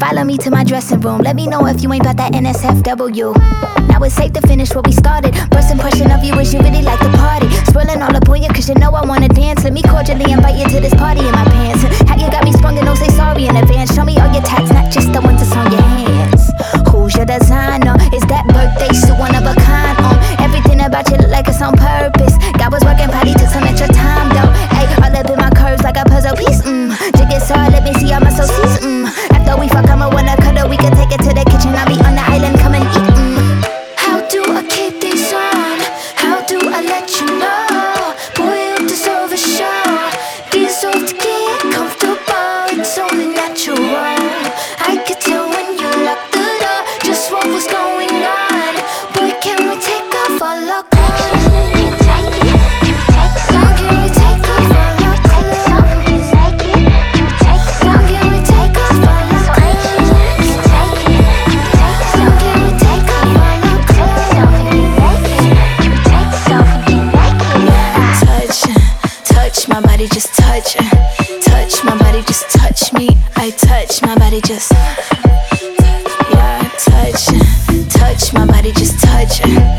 Follow me to my dressing room. Let me know if you ain't about that NSFW. Now it's safe to finish what we started. First impression of you is you really like the party. Swirling all up on you, cause you know I wanna dance. Let me cordially my body just touch uh, Touch my body just touch me. I touch my body just Yeah, touch uh, Touch my body just touch uh.